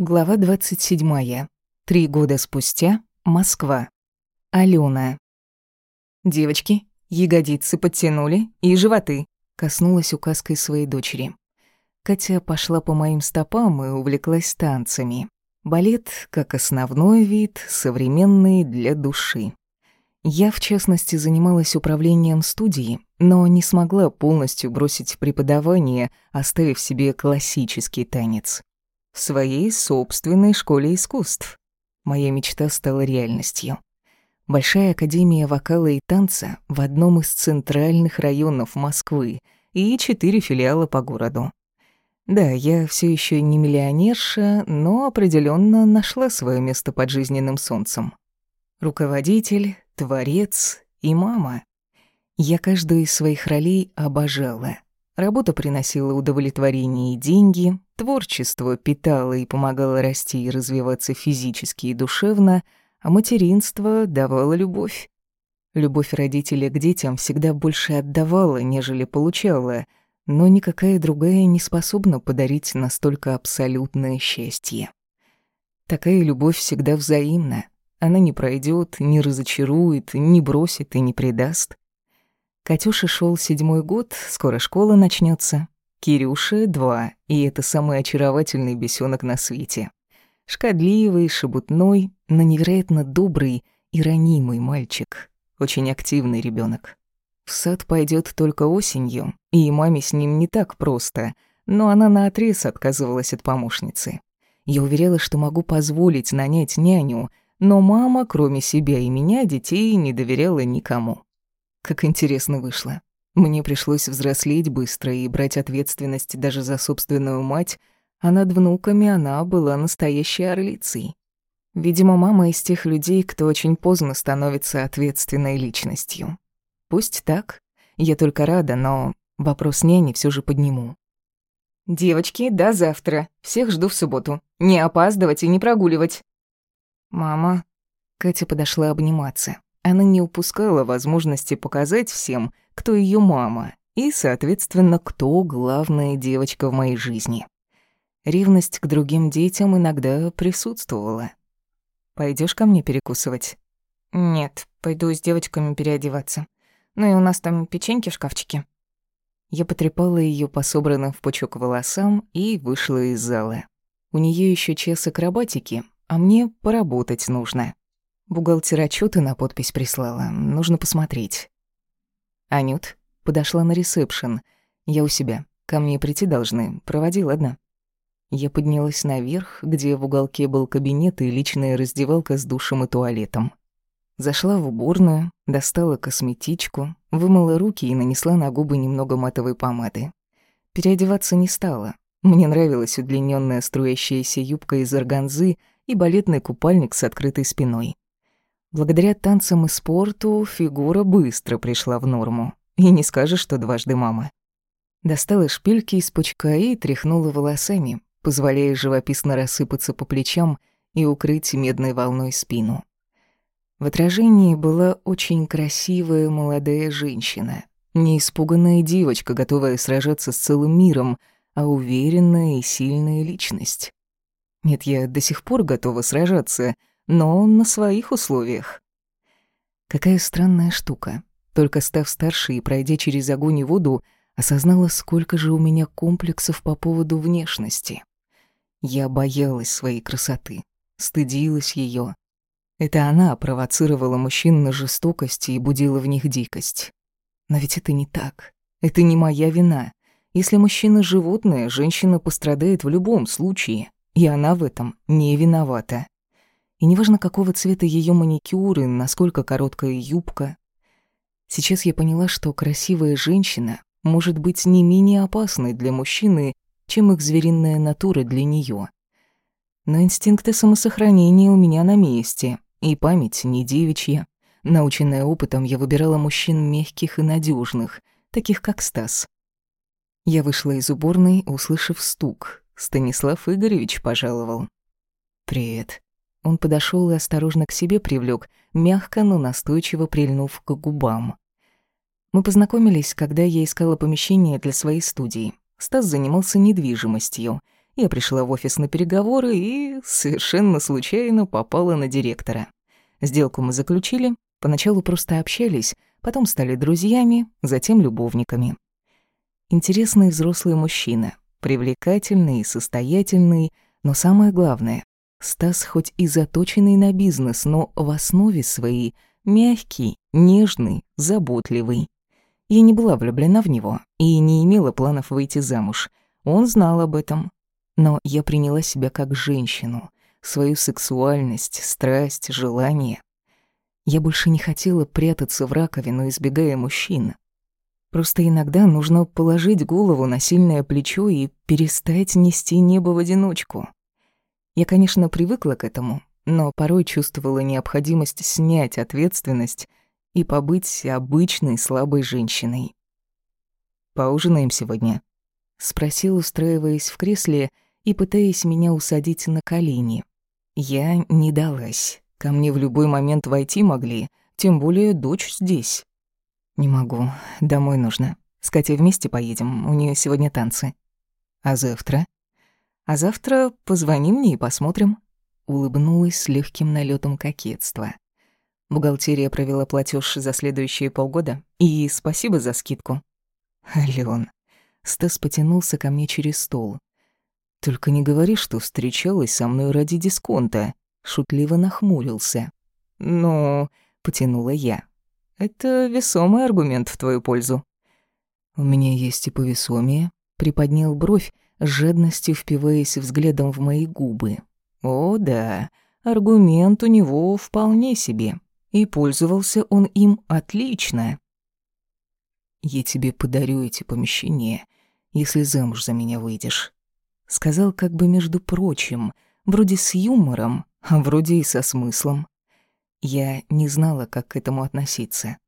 Глава 27. Три года спустя. Москва. Алена. «Девочки, ягодицы подтянули и животы», — коснулась указкой своей дочери. Катя пошла по моим стопам и увлеклась танцами. Балет, как основной вид, современный для души. Я, в частности, занималась управлением студии, но не смогла полностью бросить преподавание, оставив себе классический танец в своей собственной школе искусств. Моя мечта стала реальностью. Большая академия вокала и танца в одном из центральных районов Москвы и четыре филиала по городу. Да, я все еще не миллионерша, но определенно нашла свое место под жизненным солнцем. Руководитель, творец и мама. Я каждую из своих ролей обожала. Работа приносила удовлетворение и деньги, творчество питало и помогало расти и развиваться физически и душевно, а материнство давало любовь. Любовь родителя к детям всегда больше отдавала, нежели получала, но никакая другая не способна подарить настолько абсолютное счастье. Такая любовь всегда взаимна. Она не пройдет, не разочарует, не бросит и не предаст. Катюше шел седьмой год, скоро школа начнется. Кирюше — два, и это самый очаровательный бесенок на свете. Шкодливый, шебутной, но невероятно добрый и ранимый мальчик. Очень активный ребенок. В сад пойдет только осенью, и маме с ним не так просто, но она наотрез отказывалась от помощницы. Я уверяла, что могу позволить нанять няню, но мама, кроме себя и меня, детей не доверяла никому. Как интересно вышло. Мне пришлось взрослеть быстро и брать ответственность даже за собственную мать, а над внуками она была настоящей орлицей. Видимо, мама из тех людей, кто очень поздно становится ответственной личностью. Пусть так. Я только рада, но вопрос няни все же подниму. «Девочки, до завтра. Всех жду в субботу. Не опаздывать и не прогуливать». «Мама...» Катя подошла обниматься. Она не упускала возможности показать всем, кто ее мама и, соответственно, кто главная девочка в моей жизни. Ревность к другим детям иногда присутствовала. Пойдешь ко мне перекусывать? Нет, пойду с девочками переодеваться. Ну и у нас там печеньки в шкафчике. Я потрепала ее по собранным в пучок волосам и вышла из зала. У нее еще час акробатики, а мне поработать нужно. Бухгалтер отчеты на подпись прислала. Нужно посмотреть. Анют подошла на ресепшн. Я у себя. Ко мне прийти должны. Проводи, ладно? Я поднялась наверх, где в уголке был кабинет и личная раздевалка с душем и туалетом. Зашла в уборную, достала косметичку, вымыла руки и нанесла на губы немного матовой помады. Переодеваться не стала. Мне нравилась удлиненная струящаяся юбка из органзы и балетный купальник с открытой спиной. Благодаря танцам и спорту фигура быстро пришла в норму. И не скажешь, что дважды мама. Достала шпильки из пучка и тряхнула волосами, позволяя живописно рассыпаться по плечам и укрыть медной волной спину. В отражении была очень красивая молодая женщина, не испуганная девочка, готовая сражаться с целым миром, а уверенная и сильная личность. Нет, я до сих пор готова сражаться — но на своих условиях. Какая странная штука. Только став старше и пройдя через огонь и воду, осознала, сколько же у меня комплексов по поводу внешности. Я боялась своей красоты, стыдилась ее. Это она провоцировала мужчин на жестокость и будила в них дикость. Но ведь это не так. Это не моя вина. Если мужчина животное, женщина пострадает в любом случае, и она в этом не виновата. И неважно, какого цвета ее маникюр и насколько короткая юбка. Сейчас я поняла, что красивая женщина может быть не менее опасной для мужчины, чем их звериная натура для нее. Но инстинкты самосохранения у меня на месте, и память не девичья. Наученная опытом, я выбирала мужчин мягких и надежных, таких как Стас. Я вышла из уборной, услышав стук. Станислав Игоревич пожаловал. «Привет», он подошел и осторожно к себе привлек, мягко, но настойчиво прильнув к губам. Мы познакомились, когда я искала помещение для своей студии. Стас занимался недвижимостью, Я пришла в офис на переговоры и совершенно случайно попала на директора. Сделку мы заключили, поначалу просто общались, потом стали друзьями, затем любовниками. Интересный взрослый мужчина, привлекательный и состоятельный, но самое главное, Стас хоть и заточенный на бизнес, но в основе своей мягкий, нежный, заботливый. Я не была влюблена в него и не имела планов выйти замуж. Он знал об этом. Но я приняла себя как женщину, свою сексуальность, страсть, желание. Я больше не хотела прятаться в раковину, избегая мужчин. Просто иногда нужно положить голову на сильное плечо и перестать нести небо в одиночку. Я, конечно, привыкла к этому, но порой чувствовала необходимость снять ответственность и побыть обычной слабой женщиной. «Поужинаем сегодня?» — спросил, устраиваясь в кресле и пытаясь меня усадить на колени. Я не далась. Ко мне в любой момент войти могли, тем более дочь здесь. «Не могу. Домой нужно. С Катей вместе поедем, у нее сегодня танцы. А завтра?» «А завтра позвони мне и посмотрим». Улыбнулась с легким налетом кокетства. Бухгалтерия провела платеж за следующие полгода, и спасибо за скидку. Алён. Стас потянулся ко мне через стол. «Только не говори, что встречалась со мной ради дисконта», — шутливо нахмурился. «Ну...» — потянула я. Это весомый аргумент в твою пользу. У меня есть и повесомее. Приподнял бровь, жадностью впиваясь взглядом в мои губы. О, да, аргумент у него вполне себе. И пользовался он им отлично. Я тебе подарю эти помещения, если замуж за меня выйдешь. Сказал как бы между прочим, вроде с юмором, а вроде и со смыслом. Я не знала, как к этому относиться.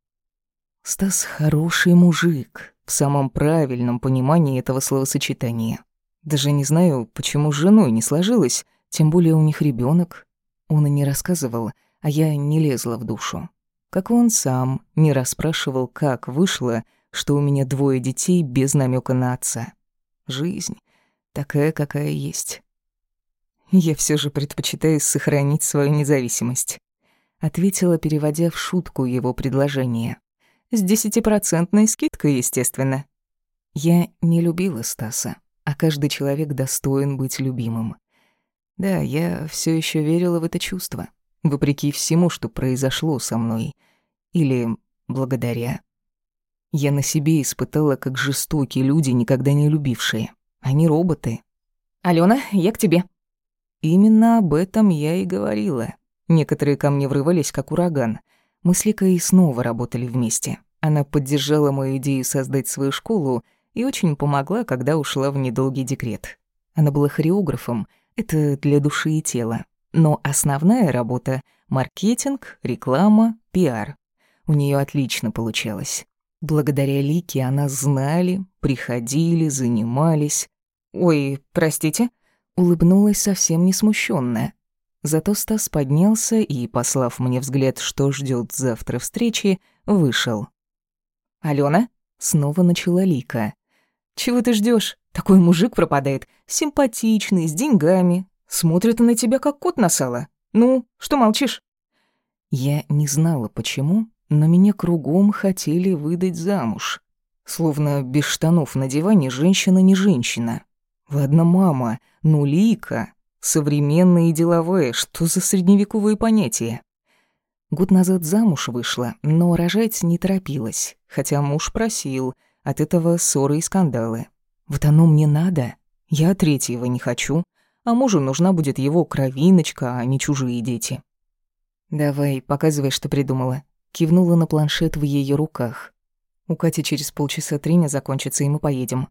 Стас хороший мужик, в самом правильном понимании этого словосочетания. Даже не знаю, почему с женой не сложилось, тем более у них ребенок. Он и не рассказывал, а я не лезла в душу. Как он сам не расспрашивал, как вышло, что у меня двое детей без намека на отца. Жизнь такая, какая есть. Я все же предпочитаю сохранить свою независимость ответила, переводя в шутку его предложение. С десятипроцентной скидкой, естественно. Я не любила Стаса, а каждый человек достоин быть любимым. Да, я все еще верила в это чувство, вопреки всему, что произошло со мной. Или благодаря. Я на себе испытала, как жестокие люди, никогда не любившие. Они роботы. «Алена, я к тебе». Именно об этом я и говорила. Некоторые ко мне врывались, как ураган. Мы с Ликой снова работали вместе. Она поддержала мою идею создать свою школу и очень помогла, когда ушла в недолгий декрет. Она была хореографом, это для души и тела. Но основная работа — маркетинг, реклама, пиар. У нее отлично получалось. Благодаря Лике она знали, приходили, занимались. «Ой, простите?» Улыбнулась совсем не смущенная. Зато Стас поднялся и, послав мне взгляд, что ждет завтра встречи, вышел. «Алена?» — снова начала Лика. «Чего ты ждешь? Такой мужик пропадает, симпатичный, с деньгами. Смотрит на тебя, как кот на сало. Ну, что молчишь?» Я не знала, почему, но меня кругом хотели выдать замуж. Словно без штанов на диване женщина не женщина. Ладно, мама, ну Лика, Современное и деловое, что за средневековые понятия? Год назад замуж вышла, но рожать не торопилась, хотя муж просил, от этого ссоры и скандалы. Вот оно мне надо. Я третьего не хочу, а мужу нужна будет его кровиночка, а не чужие дети. «Давай, показывай, что придумала». Кивнула на планшет в ее руках. У Кати через полчаса трения закончится, и мы поедем.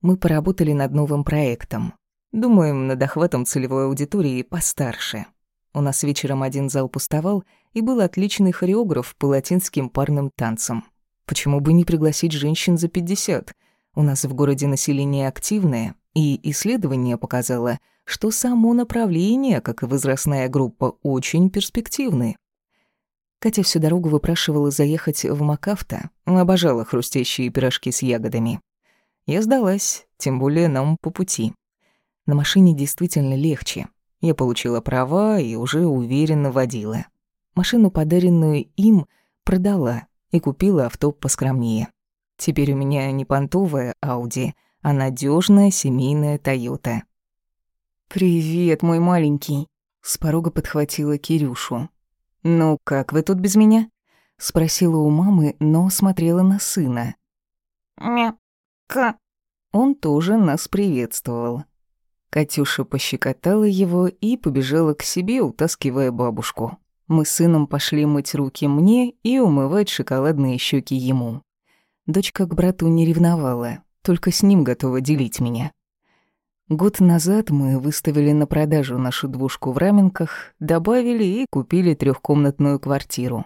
Мы поработали над новым проектом. Думаем над охватом целевой аудитории постарше. У нас вечером один зал пустовал, и был отличный хореограф по латинским парным танцам. Почему бы не пригласить женщин за 50? У нас в городе население активное, и исследование показало, что само направление, как и возрастная группа, очень перспективны. Катя всю дорогу выпрашивала заехать в Макафта, обожала хрустящие пирожки с ягодами. Я сдалась, тем более нам по пути. На машине действительно легче. Я получила права и уже уверенно водила. Машину, подаренную им, продала и купила авто поскромнее. Теперь у меня не понтовая Ауди, а надежная семейная Тойота. «Привет, мой маленький», — с порога подхватила Кирюшу. «Ну, как вы тут без меня?» — спросила у мамы, но смотрела на сына. «Мя-ка». Он тоже нас приветствовал. Катюша пощекотала его и побежала к себе, утаскивая бабушку. Мы с сыном пошли мыть руки мне и умывать шоколадные щеки ему. Дочка к брату не ревновала, только с ним готова делить меня. Год назад мы выставили на продажу нашу двушку в Раменках, добавили и купили трехкомнатную квартиру.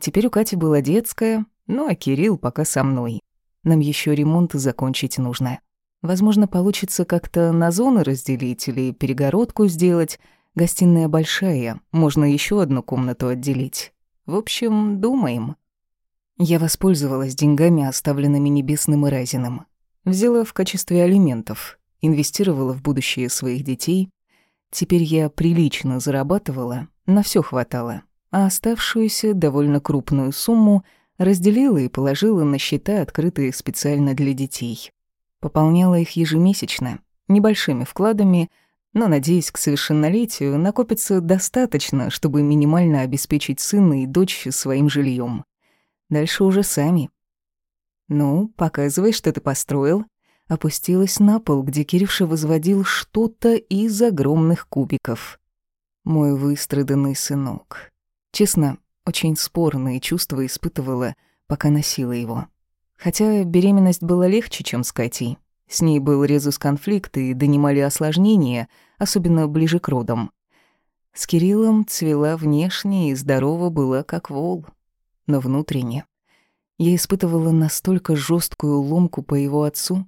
Теперь у Кати была детская, ну а Кирилл пока со мной. Нам еще ремонт закончить нужно. Возможно, получится как-то на зоны разделить или перегородку сделать. Гостиная большая, можно еще одну комнату отделить. В общем, думаем. Я воспользовалась деньгами, оставленными Небесным и Разиным. Взяла в качестве алиментов, инвестировала в будущее своих детей. Теперь я прилично зарабатывала, на все хватало, а оставшуюся довольно крупную сумму разделила и положила на счета, открытые специально для детей. Пополняла их ежемесячно, небольшими вкладами, но, надеюсь, к совершеннолетию накопится достаточно, чтобы минимально обеспечить сына и дочь своим жильем. Дальше уже сами. «Ну, показывай, что ты построил», опустилась на пол, где Кирюша возводил что-то из огромных кубиков. Мой выстраданный сынок. Честно, очень спорные чувства испытывала, пока носила его. Хотя беременность была легче, чем с Катей. С ней был резус-конфликт и донимали осложнения, особенно ближе к родам. С Кириллом цвела внешне и здорова была как вол, но внутренне. Я испытывала настолько жесткую ломку по его отцу,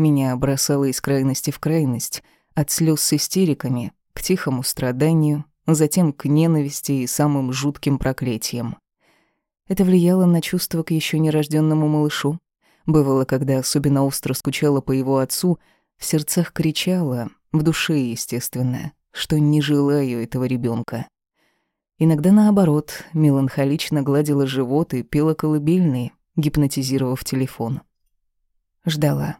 меня бросало из крайности в крайность, от слез с истериками к тихому страданию, затем к ненависти и самым жутким проклятиям. Это влияло на чувства к еще нерожденному малышу. Бывало, когда особенно остро скучала по его отцу, в сердцах кричала, в душе, естественно, что не желаю этого ребенка. Иногда наоборот, меланхолично гладила живот и пела колыбельные, гипнотизировав телефон. Ждала.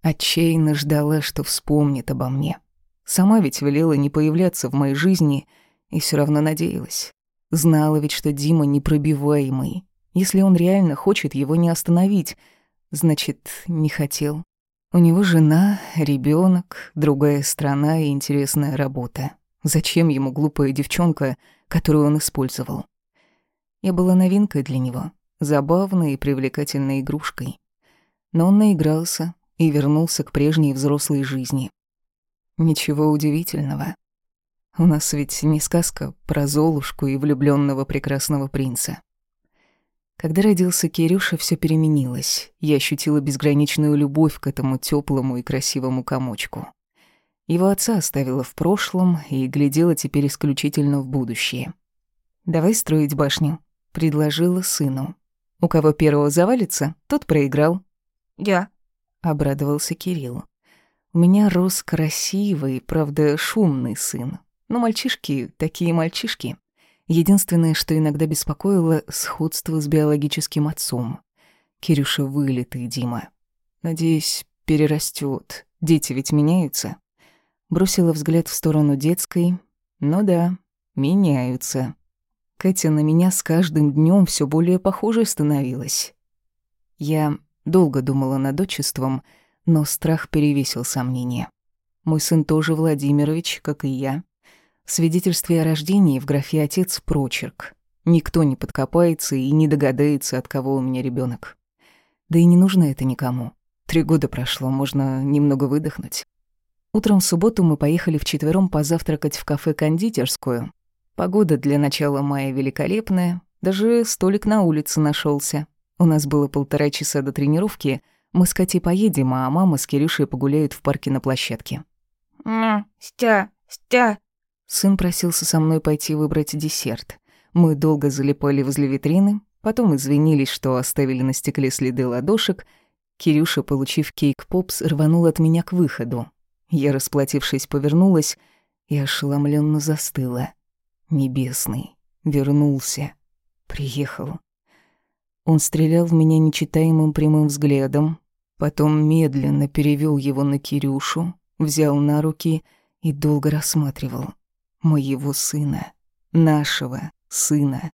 Отчаянно ждала, что вспомнит обо мне. Сама ведь велела не появляться в моей жизни и все равно надеялась. Знала ведь, что Дима непробиваемый. Если он реально хочет его не остановить, значит, не хотел. У него жена, ребенок, другая страна и интересная работа. Зачем ему глупая девчонка, которую он использовал? Я была новинкой для него, забавной и привлекательной игрушкой. Но он наигрался, и вернулся к прежней взрослой жизни. Ничего удивительного. У нас ведь не сказка про Золушку и влюбленного прекрасного принца. Когда родился Кирюша, все переменилось. Я ощутила безграничную любовь к этому теплому и красивому комочку. Его отца оставила в прошлом и глядела теперь исключительно в будущее. «Давай строить башню», — предложила сыну. «У кого первого завалится, тот проиграл». «Я», обрадовался Кирилл. У меня рос красивый, правда, шумный сын. Но мальчишки такие мальчишки. Единственное, что иногда беспокоило — сходство с биологическим отцом. Кирюша вылитый, Дима. Надеюсь, перерастет. Дети ведь меняются. Бросила взгляд в сторону детской. Ну да, меняются. Катя на меня с каждым днем все более похожей становилась. Я Долго думала над отчеством, но страх перевесил сомнения. Мой сын тоже Владимирович, как и я. Свидетельстве о рождении в графе «отец» прочерк. Никто не подкопается и не догадается, от кого у меня ребенок. Да и не нужно это никому. Три года прошло, можно немного выдохнуть. Утром в субботу мы поехали вчетвером позавтракать в кафе-кондитерскую. Погода для начала мая великолепная, даже столик на улице нашелся. У нас было полтора часа до тренировки. Мы с Катей поедем, а мама с Кирюшей погуляют в парке на площадке. «Мя, Стя, Стя». Сын просился со мной пойти выбрать десерт. Мы долго залипали возле витрины, потом извинились, что оставили на стекле следы ладошек. Кирюша, получив кейк-попс, рванул от меня к выходу. Я, расплатившись, повернулась и ошеломленно застыла. Небесный. Вернулся. Приехал. Он стрелял в меня нечитаемым прямым взглядом, потом медленно перевел его на Кирюшу, взял на руки и долго рассматривал. Моего сына. Нашего сына.